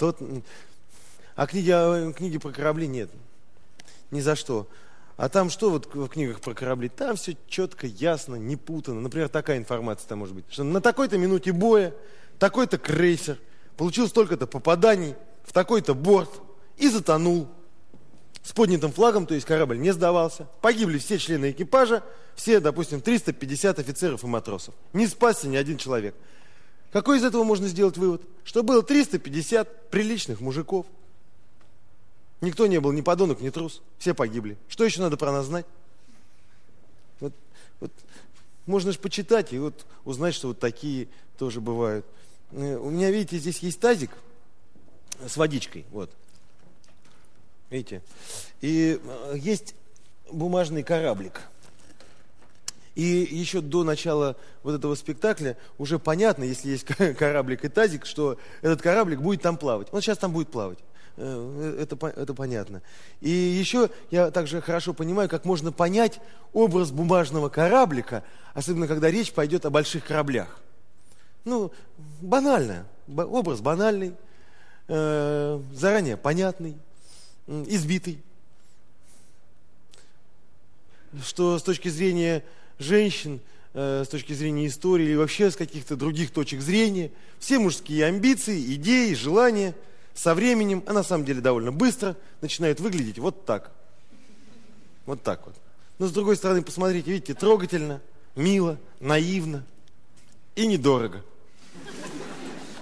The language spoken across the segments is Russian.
Что... А книги, а, книги про корабли нет. Ни за что. А там что вот в книгах про корабли? Там все четко, ясно, не путано. Например, такая информация там может быть. Что на такой-то минуте боя такой-то крейсер получил столько-то попаданий в такой-то борт и затонул. С поднятым флагом, то есть корабль не сдавался. Погибли все члены экипажа, все, допустим, 350 офицеров и матросов. Не спасся ни один человек. Какой из этого можно сделать вывод? Что было 350 приличных мужиков – Никто не был ни подонок, ни трус. Все погибли. Что еще надо про нас знать? Вот, вот, можно же почитать и вот узнать, что вот такие тоже бывают. Э, у меня, видите, здесь есть тазик с водичкой. Вот. Видите? И э, есть бумажный кораблик. И еще до начала вот этого спектакля уже понятно, если есть кораблик и тазик, что этот кораблик будет там плавать. Он сейчас там будет плавать. Э, это, это понятно. И еще я также хорошо понимаю, как можно понять образ бумажного кораблика, особенно когда речь пойдет о больших кораблях. Ну, банально, образ банальный, э, заранее понятный, избитый. Что с точки зрения женщин, э, с точки зрения истории или вообще с каких-то других точек зрения, все мужские амбиции, идеи, желания – со временем, а на самом деле довольно быстро, начинает выглядеть вот так. Вот так вот. Но с другой стороны, посмотрите, видите, трогательно, мило, наивно и недорого.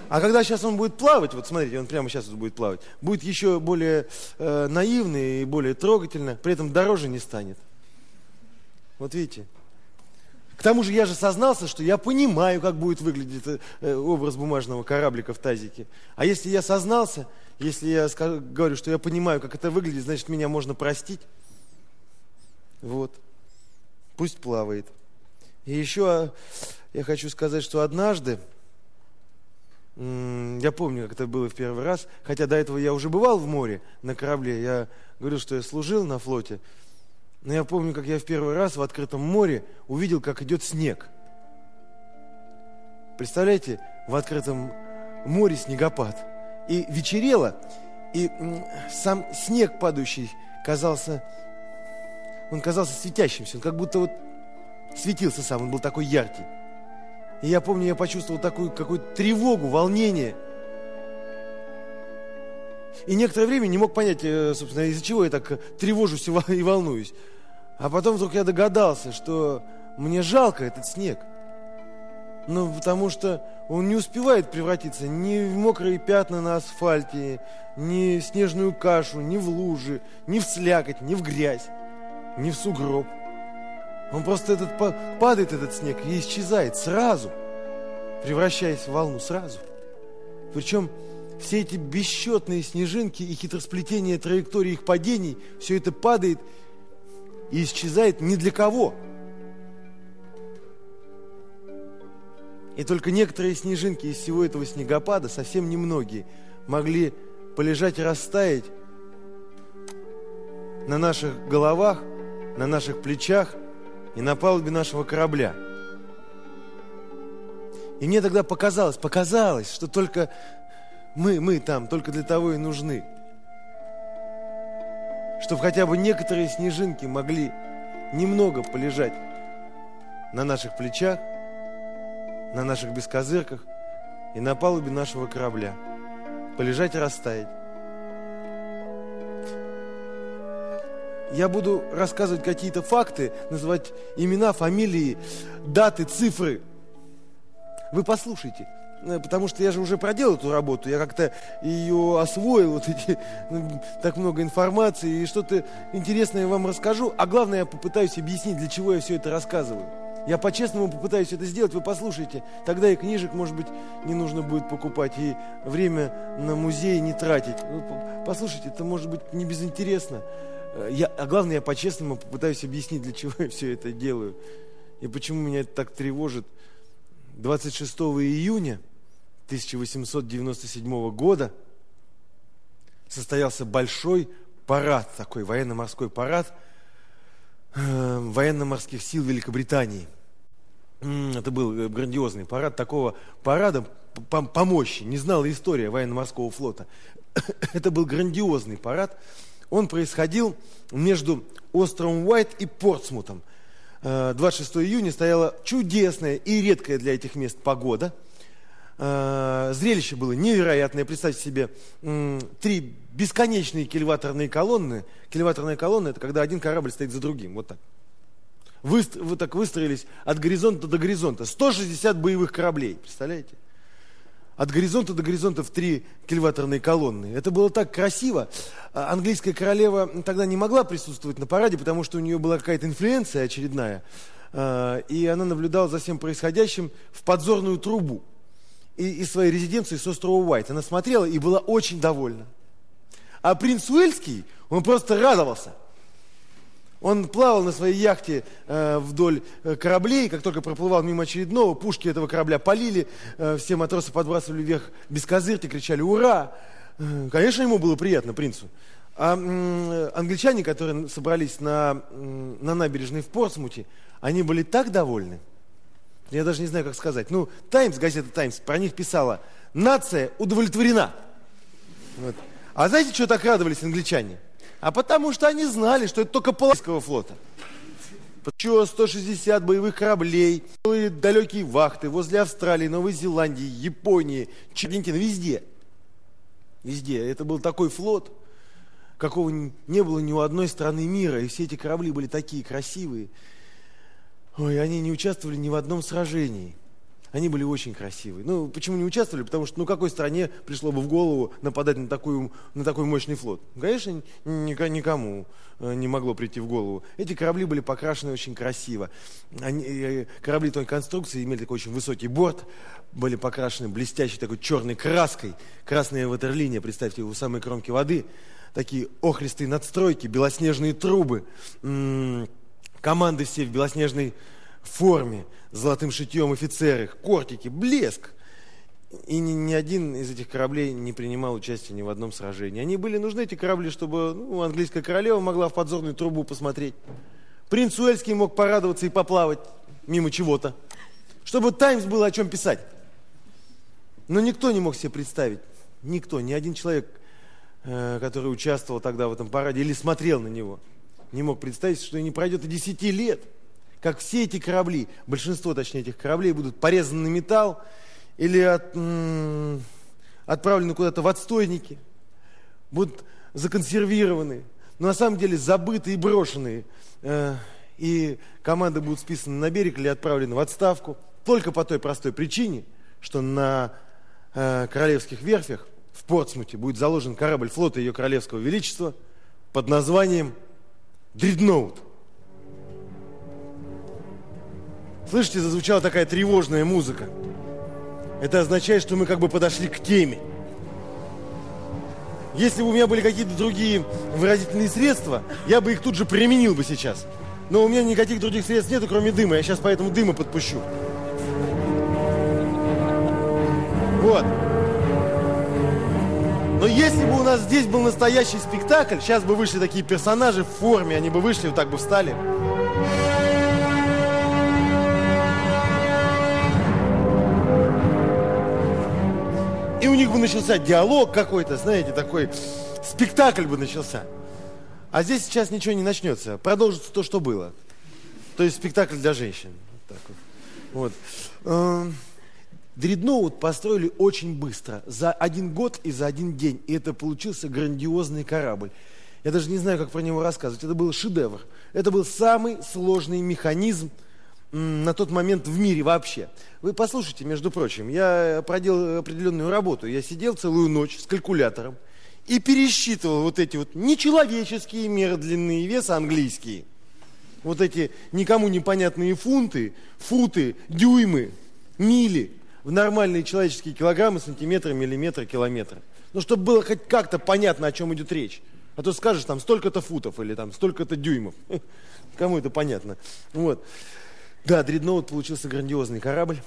А когда сейчас он будет плавать, вот смотрите, он прямо сейчас будет плавать, будет еще более э, наивно и более трогательно, при этом дороже не станет. Вот видите, к тому же я же сознался, что я понимаю, как будет выглядеть э, э, образ бумажного кораблика в тазике. А если я сознался, если я говорю, что я понимаю, как это выглядит, значит, меня можно простить. Вот. Пусть плавает. И еще а, я хочу сказать, что однажды, я помню, как это было в первый раз, хотя до этого я уже бывал в море на корабле, я говорил, что я служил на флоте, но я помню, как я в первый раз в открытом море увидел, как идет снег. Представляете, в открытом море снегопад. И вечерело, и сам снег падающий казался, он казался светящимся, он как будто вот светился сам, он был такой яркий. И я помню, я почувствовал такую какую-то тревогу, волнение – и некоторое время не мог понять, э, собственно, из-за чего я так тревожусь и волнуюсь. А потом вдруг я догадался, что мне жалко этот снег. Ну, потому что он не успевает превратиться ни в мокрые пятна на асфальте, ни в снежную кашу, ни в лужи, ни в слякоть, ни в грязь, ни в сугроб. Он просто этот падает, этот снег, и исчезает сразу, превращаясь в волну сразу. Причем все эти бесчетные снежинки и хитросплетение траектории их падений, все это падает и исчезает ни для кого. И только некоторые снежинки из всего этого снегопада, совсем немногие, могли полежать и растаять на наших головах, на наших плечах и на палубе нашего корабля. И мне тогда показалось, показалось, что только мы, мы там только для того и нужны. Чтобы хотя бы некоторые снежинки могли немного полежать на наших плечах, на наших бескозырках и на палубе нашего корабля. Полежать и растаять. Я буду рассказывать какие-то факты, называть имена, фамилии, даты, цифры. Вы послушайте. Э, потому что я же уже проделал эту работу, я как-то ее освоил, вот эти, ну, так много информации, и что-то интересное вам расскажу, а главное, я попытаюсь объяснить, для чего я все это рассказываю. Я по-честному попытаюсь это сделать, вы послушайте, тогда и книжек, может быть, не нужно будет покупать, и время на музей не тратить. Послушайте, это может быть не безинтересно. Э, я, а главное, я по-честному попытаюсь объяснить, для чего я все это делаю, и почему меня это так тревожит. 26 июня 1897 года состоялся большой парад, такой военно-морской парад э, военно-морских сил Великобритании. Это был э, грандиозный парад. Такого парада по, по мощи не знала история военно-морского флота. Это был грандиозный парад. Он происходил между островом Уайт и Портсмутом. 26 э, июня стояла чудесная и редкая для этих мест погода. Э, зрелище было невероятное. Представьте себе три бесконечные кильваторные колонны. Кильваторная колонна – это когда один корабль стоит за другим. Вот так. Вы, вы так выстроились от горизонта до горизонта. 160 боевых кораблей, представляете? От горизонта до горизонта в три кильваторные колонны. Это было так красиво. А английская королева тогда не могла присутствовать на параде, потому что у нее была какая-то инфлюенция очередная. А, и она наблюдала за всем происходящим в подзорную трубу из своей резиденции с острова Уайт. Она смотрела и была очень довольна. А принц Уэльский, он просто радовался – он плавал на своей яхте э, вдоль э, кораблей, как только проплывал мимо очередного, пушки этого корабля полили, э, все матросы подбрасывали вверх без козырки, кричали «Ура!». Э, конечно, ему было приятно, принцу. А э, англичане, которые собрались на, э, на набережной в Портсмуте, они были так довольны, я даже не знаю, как сказать. Ну, Таймс, газета Таймс, про них писала «Нация удовлетворена». Вот. А знаете, что так радовались англичане? А потому что они знали, что это только полоского флота. Еще 160 боевых кораблей, далекие вахты возле Австралии, Новой Зеландии, Японии, Аргентины, везде. Везде. Это был такой флот, какого не было ни у одной страны мира. И все эти корабли были такие красивые. Ой, они не участвовали ни в одном сражении. Они были очень красивые. Ну, почему не участвовали? Потому что, ну, какой стране пришло бы в голову нападать на, такую, на такой мощный флот? Конечно, никому э, не могло прийти в голову. Эти корабли были покрашены очень красиво. Они, э, корабли той конструкции имели такой очень высокий борт, были покрашены блестящей такой черной краской. Красная ватерлиния, представьте, у самой кромки воды. Такие охристые надстройки, белоснежные трубы. -м, команды все в белоснежной форме, золотым шитьем офицеры, кортики, блеск. И ни, ни один из этих кораблей не принимал участия ни в одном сражении. Они были нужны, эти корабли, чтобы ну, английская королева могла в подзорную трубу посмотреть. Принц Уэльский мог порадоваться и поплавать мимо чего-то. Чтобы Таймс было о чем писать. Но никто не мог себе представить, никто, ни один человек, э, который участвовал тогда в этом параде или смотрел на него, не мог представить, что не пройдет и десяти лет – как все эти корабли, большинство, точнее, этих кораблей будут порезаны на металл или от, отправлены куда-то в отстойники, будут законсервированы, но на самом деле забыты и брошены. Э, и команды будут списаны на берег или отправлены в отставку только по той простой причине, что на э, королевских верфях в Портсмуте будет заложен корабль флота ее королевского величества под названием Дредноут. Слышите, зазвучала такая тревожная музыка. Это означает, что мы как бы подошли к теме. Если бы у меня были какие-то другие выразительные средства, я бы их тут же применил бы сейчас. Но у меня никаких других средств нету, кроме дыма. Я сейчас поэтому дыма подпущу. Вот. Но если бы у нас здесь был настоящий спектакль, сейчас бы вышли такие персонажи в форме, они бы вышли, вот так бы встали. И у них бы начался диалог какой-то, знаете, такой спектакль бы начался. А здесь сейчас ничего не начнется. Продолжится то, что было. То есть спектакль для женщин. Вот так вот. вот. Дредноут построили очень быстро, за один год и за один день. И это получился грандиозный корабль. Я даже не знаю, как про него рассказывать. Это был шедевр. Это был самый сложный механизм, на тот момент в мире вообще. Вы послушайте, между прочим, я проделал определенную работу. Я сидел целую ночь с калькулятором и пересчитывал вот эти вот нечеловеческие меры длины и веса английские. Вот эти никому непонятные фунты, футы, дюймы, мили в нормальные человеческие килограммы, сантиметры, миллиметры, километры. Ну, чтобы было хоть как-то понятно, о чем идет речь. А то скажешь там столько-то футов или там столько-то дюймов. Кому это понятно? Вот. Да, дредноут получился грандиозный корабль.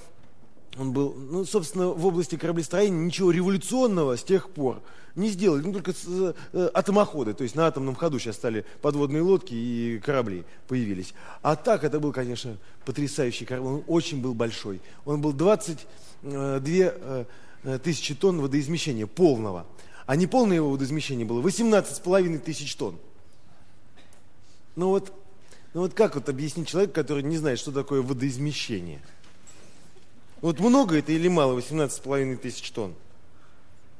Он был, ну, собственно, в области кораблестроения ничего революционного с тех пор не сделали, ну, только с, э, атомоходы, то есть на атомном ходу сейчас стали подводные лодки и корабли появились. А так это был, конечно, потрясающий корабль, он очень был большой. Он был 22 э, э, тысячи тонн водоизмещения полного, а не полное его водоизмещение было 18,5 тысяч тонн. Ну вот, ну вот как вот объяснить человеку, который не знает, что такое водоизмещение? Вот много это или мало 18,5 тысяч тонн?